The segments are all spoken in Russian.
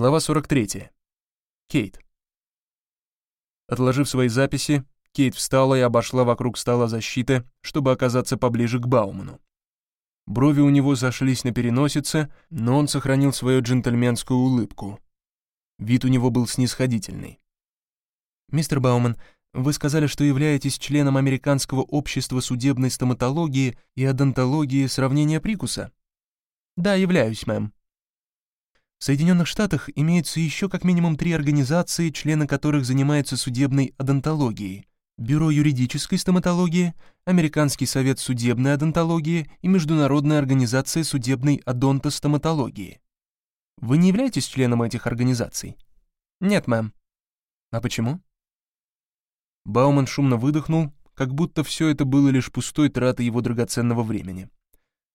Глава 43. Кейт. Отложив свои записи, Кейт встала и обошла вокруг стола защиты, чтобы оказаться поближе к Бауману. Брови у него зашлись на переносице, но он сохранил свою джентльменскую улыбку. Вид у него был снисходительный. «Мистер Бауман, вы сказали, что являетесь членом Американского общества судебной стоматологии и одонтологии сравнения прикуса?» «Да, являюсь, мэм», в Соединенных Штатах имеются еще как минимум три организации, члены которых занимаются судебной одонтологией. Бюро юридической стоматологии, Американский совет судебной одонтологии и Международная организация судебной одонтостоматологии. Вы не являетесь членом этих организаций? Нет, мэм. А почему? Бауман шумно выдохнул, как будто все это было лишь пустой тратой его драгоценного времени.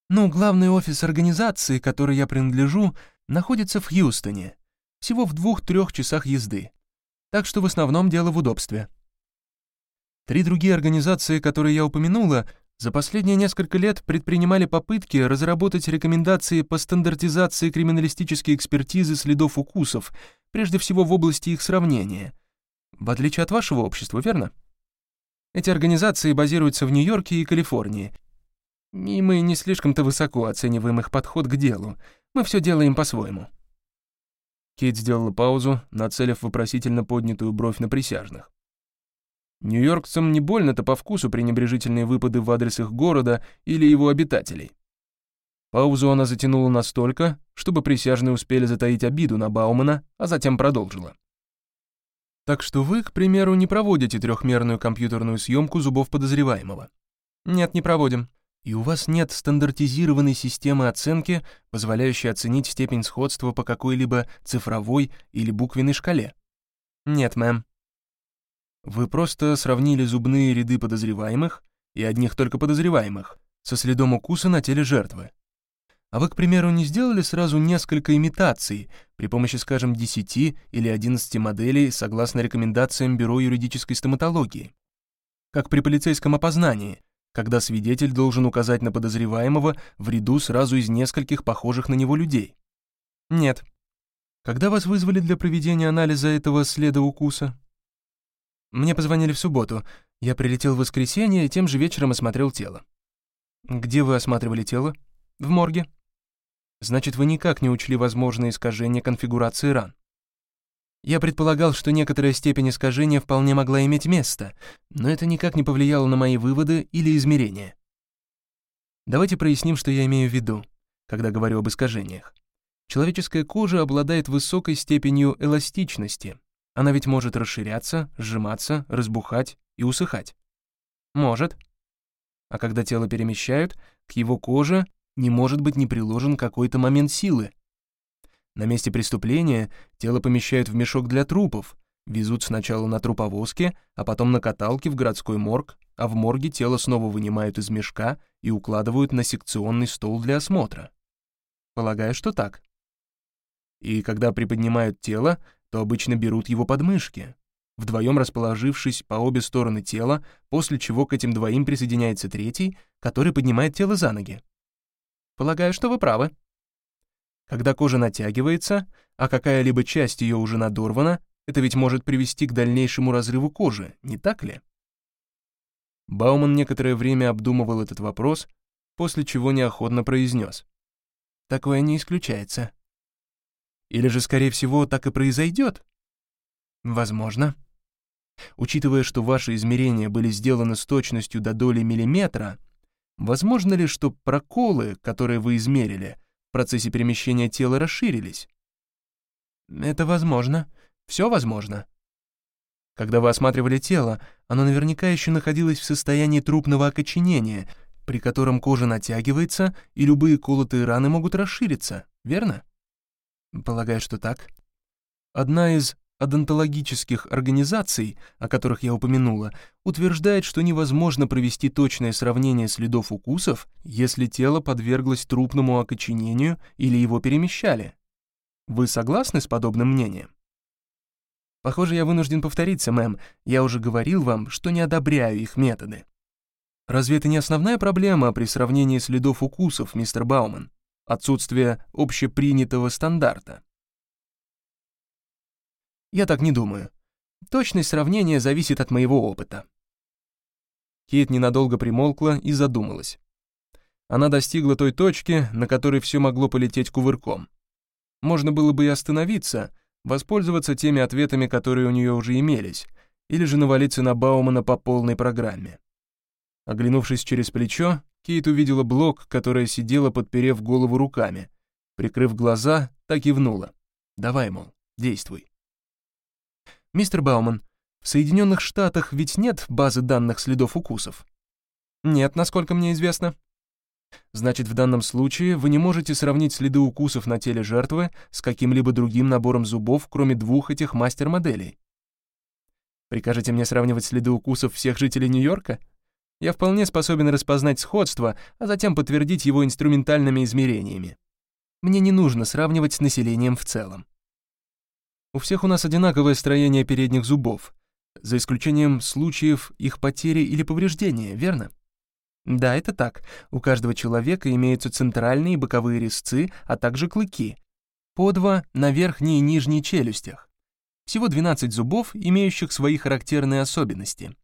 Ну, главный офис организации, которой я принадлежу, находится в Хьюстоне, всего в двух-трех часах езды. Так что в основном дело в удобстве. Три другие организации, которые я упомянула, за последние несколько лет предпринимали попытки разработать рекомендации по стандартизации криминалистической экспертизы следов укусов, прежде всего в области их сравнения. В отличие от вашего общества, верно? Эти организации базируются в Нью-Йорке и Калифорнии. И мы не слишком-то высоко оцениваем их подход к делу, мы все делаем по-своему». Кейт сделала паузу, нацелив вопросительно поднятую бровь на присяжных. Нью-Йоркцам не больно-то по вкусу пренебрежительные выпады в адрес их города или его обитателей. Паузу она затянула настолько, чтобы присяжные успели затаить обиду на Баумана, а затем продолжила. «Так что вы, к примеру, не проводите трехмерную компьютерную съемку зубов подозреваемого?» «Нет, не проводим», и у вас нет стандартизированной системы оценки, позволяющей оценить степень сходства по какой-либо цифровой или буквенной шкале? Нет, мэм. Вы просто сравнили зубные ряды подозреваемых и одних только подозреваемых со следом укуса на теле жертвы. А вы, к примеру, не сделали сразу несколько имитаций при помощи, скажем, 10 или 11 моделей согласно рекомендациям Бюро юридической стоматологии? Как при полицейском опознании, когда свидетель должен указать на подозреваемого в ряду сразу из нескольких похожих на него людей? Нет. Когда вас вызвали для проведения анализа этого следа укуса? Мне позвонили в субботу. Я прилетел в воскресенье и тем же вечером осмотрел тело. Где вы осматривали тело? В морге. Значит, вы никак не учли возможные искажения конфигурации ран. Я предполагал, что некоторая степень искажения вполне могла иметь место, но это никак не повлияло на мои выводы или измерения. Давайте проясним, что я имею в виду, когда говорю об искажениях. Человеческая кожа обладает высокой степенью эластичности. Она ведь может расширяться, сжиматься, разбухать и усыхать. Может. А когда тело перемещают, к его коже не может быть не приложен какой-то момент силы, на месте преступления тело помещают в мешок для трупов, везут сначала на труповозке, а потом на каталке в городской морг, а в морге тело снова вынимают из мешка и укладывают на секционный стол для осмотра. Полагаю, что так. И когда приподнимают тело, то обычно берут его подмышки, вдвоем расположившись по обе стороны тела, после чего к этим двоим присоединяется третий, который поднимает тело за ноги. Полагаю, что вы правы. Когда кожа натягивается, а какая-либо часть ее уже надорвана, это ведь может привести к дальнейшему разрыву кожи, не так ли? Бауман некоторое время обдумывал этот вопрос, после чего неохотно произнес. Такое не исключается. Или же, скорее всего, так и произойдет? Возможно. Учитывая, что ваши измерения были сделаны с точностью до доли миллиметра, возможно ли, что проколы, которые вы измерили, процессе перемещения тела расширились. Это возможно. Все возможно. Когда вы осматривали тело, оно наверняка еще находилось в состоянии трупного окоченения, при котором кожа натягивается, и любые колотые раны могут расшириться, верно? Полагаю, что так. Одна из одонтологических организаций, о которых я упомянула, утверждает, что невозможно провести точное сравнение следов укусов, если тело подверглось трупному окоченению или его перемещали. Вы согласны с подобным мнением? Похоже, я вынужден повториться, мэм. Я уже говорил вам, что не одобряю их методы. Разве это не основная проблема при сравнении следов укусов, мистер Бауман? Отсутствие общепринятого стандарта. Я так не думаю. Точность сравнения зависит от моего опыта. Кейт ненадолго примолкла и задумалась. Она достигла той точки, на которой все могло полететь кувырком. Можно было бы и остановиться, воспользоваться теми ответами, которые у нее уже имелись, или же навалиться на Баумана по полной программе. Оглянувшись через плечо, Кейт увидела Блок, которая сидела, подперев голову руками. Прикрыв глаза, так и внула. «Давай, мол, действуй». «Мистер Бауман, в Соединенных Штатах ведь нет базы данных следов укусов?» «Нет, насколько мне известно». Значит, в данном случае вы не можете сравнить следы укусов на теле жертвы с каким-либо другим набором зубов, кроме двух этих мастер-моделей. Прикажете мне сравнивать следы укусов всех жителей Нью-Йорка? Я вполне способен распознать сходство, а затем подтвердить его инструментальными измерениями. Мне не нужно сравнивать с населением в целом. У всех у нас одинаковое строение передних зубов, за исключением случаев их потери или повреждения, верно? Да, это так. У каждого человека имеются центральные и боковые резцы, а также клыки. По два на верхней и нижней челюстях. Всего 12 зубов, имеющих свои характерные особенности.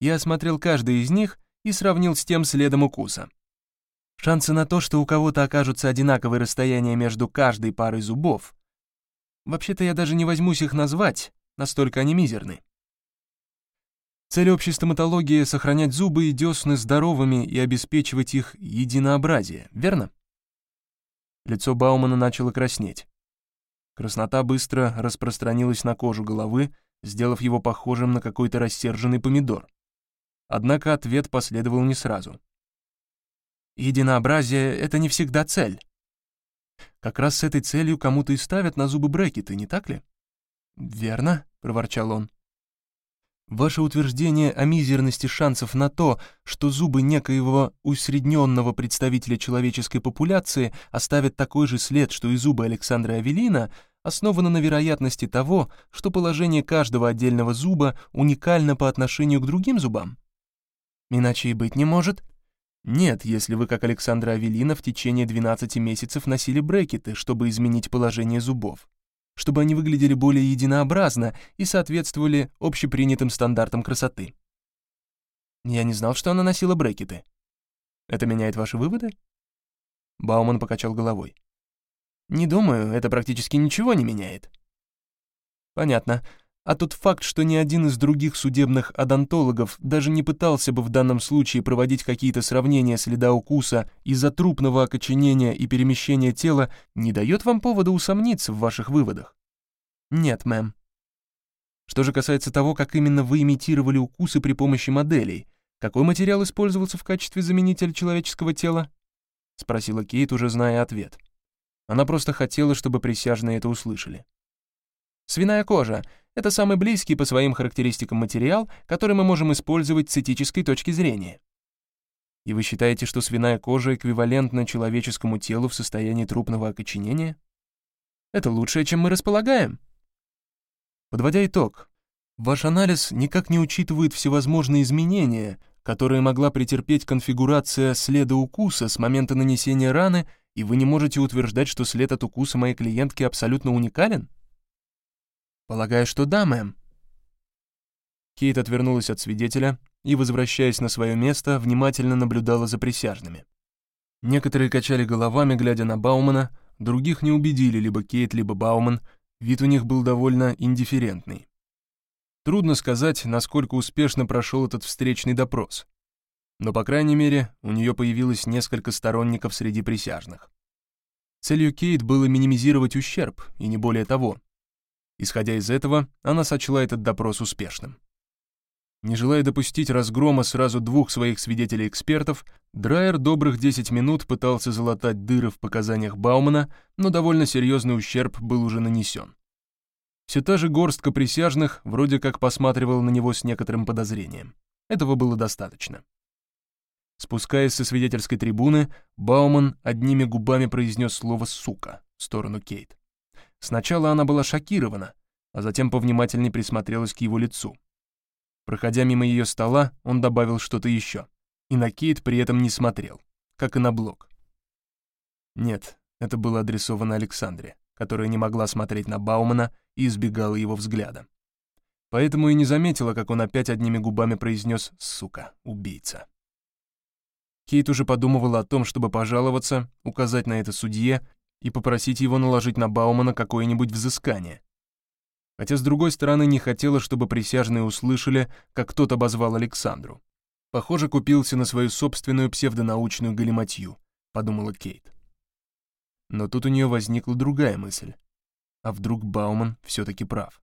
Я осмотрел каждый из них и сравнил с тем следом укуса. Шансы на то, что у кого-то окажутся одинаковые расстояния между каждой парой зубов. Вообще-то я даже не возьмусь их назвать, настолько они мизерны. Цель общей стоматологии — сохранять зубы и десны здоровыми и обеспечивать их единообразие, верно? Лицо Баумана начало краснеть. Краснота быстро распространилась на кожу головы, сделав его похожим на какой-то рассерженный помидор. Однако ответ последовал не сразу. Единообразие — это не всегда цель. Как раз с этой целью кому-то и ставят на зубы брекеты, не так ли? «Верно», — проворчал он. Ваше утверждение о мизерности шансов на то, что зубы некоего усредненного представителя человеческой популяции оставят такой же след, что и зубы Александра Авелина, основано на вероятности того, что положение каждого отдельного зуба уникально по отношению к другим зубам? Иначе и быть не может. Нет, если вы, как Александра Авелина, в течение 12 месяцев носили брекеты, чтобы изменить положение зубов чтобы они выглядели более единообразно и соответствовали общепринятым стандартам красоты. Я не знал, что она носила брекеты. Это меняет ваши выводы? Бауман покачал головой. Не думаю, это практически ничего не меняет. Понятно. А тот факт, что ни один из других судебных адонтологов даже не пытался бы в данном случае проводить какие-то сравнения следа укуса из-за трупного окоченения и перемещения тела, не дает вам повода усомниться в ваших выводах? Нет, мэм. Что же касается того, как именно вы имитировали укусы при помощи моделей, какой материал использовался в качестве заменителя человеческого тела? Спросила Кейт, уже зная ответ. Она просто хотела, чтобы присяжные это услышали. Свиная кожа это самый близкий по своим характеристикам материал, который мы можем использовать с этической точки зрения. И вы считаете, что свиная кожа эквивалентна человеческому телу в состоянии трупного окоченения? Это лучшее, чем мы располагаем. Подводя итог, ваш анализ никак не учитывает всевозможные изменения, которые могла претерпеть конфигурация следа укуса с момента нанесения раны, и вы не можете утверждать, что след от укуса моей клиентки абсолютно уникален? «Полагаю, что да, мэм». Кейт отвернулась от свидетеля и, возвращаясь на свое место, внимательно наблюдала за присяжными. Некоторые качали головами, глядя на Баумана, других не убедили либо Кейт, либо Бауман, вид у них был довольно индифферентный. Трудно сказать, насколько успешно прошел этот встречный допрос. Но, по крайней мере, у нее появилось несколько сторонников среди присяжных. Целью Кейт было минимизировать ущерб, и не более того. Исходя из этого, она сочла этот допрос успешным. Не желая допустить разгрома сразу двух своих свидетелей-экспертов, Драйер добрых 10 минут пытался залатать дыры в показаниях Баумана, но довольно серьезный ущерб был уже нанесен. Все та же горстка присяжных вроде как посматривала на него с некоторым подозрением. Этого было достаточно. Спускаясь со свидетельской трибуны, Бауман одними губами произнес слово «сука» в сторону Кейт. Сначала она была шокирована, а затем повнимательнее присмотрелась к его лицу. Проходя мимо ее стола, он добавил что-то еще. И на Кейт при этом не смотрел, как и на блок. Нет, это было адресовано Александре. которая не могла смотреть на Баумана и избегала его взгляда. Поэтому и не заметила, как он опять одними губами произнес «сука, убийца». Кейт уже подумывала о том, чтобы пожаловаться, указать на это судье и попросить его наложить на Баумана какое-нибудь взыскание. Хотя, с другой стороны, не хотела, чтобы присяжные услышали, как кто-то обозвал Александру. Похоже, купился на свою собственную псевдонаучную галиматью, подумала Кейт. Но тут у нее возникла другая мысль. А вдруг Бауман все-таки прав?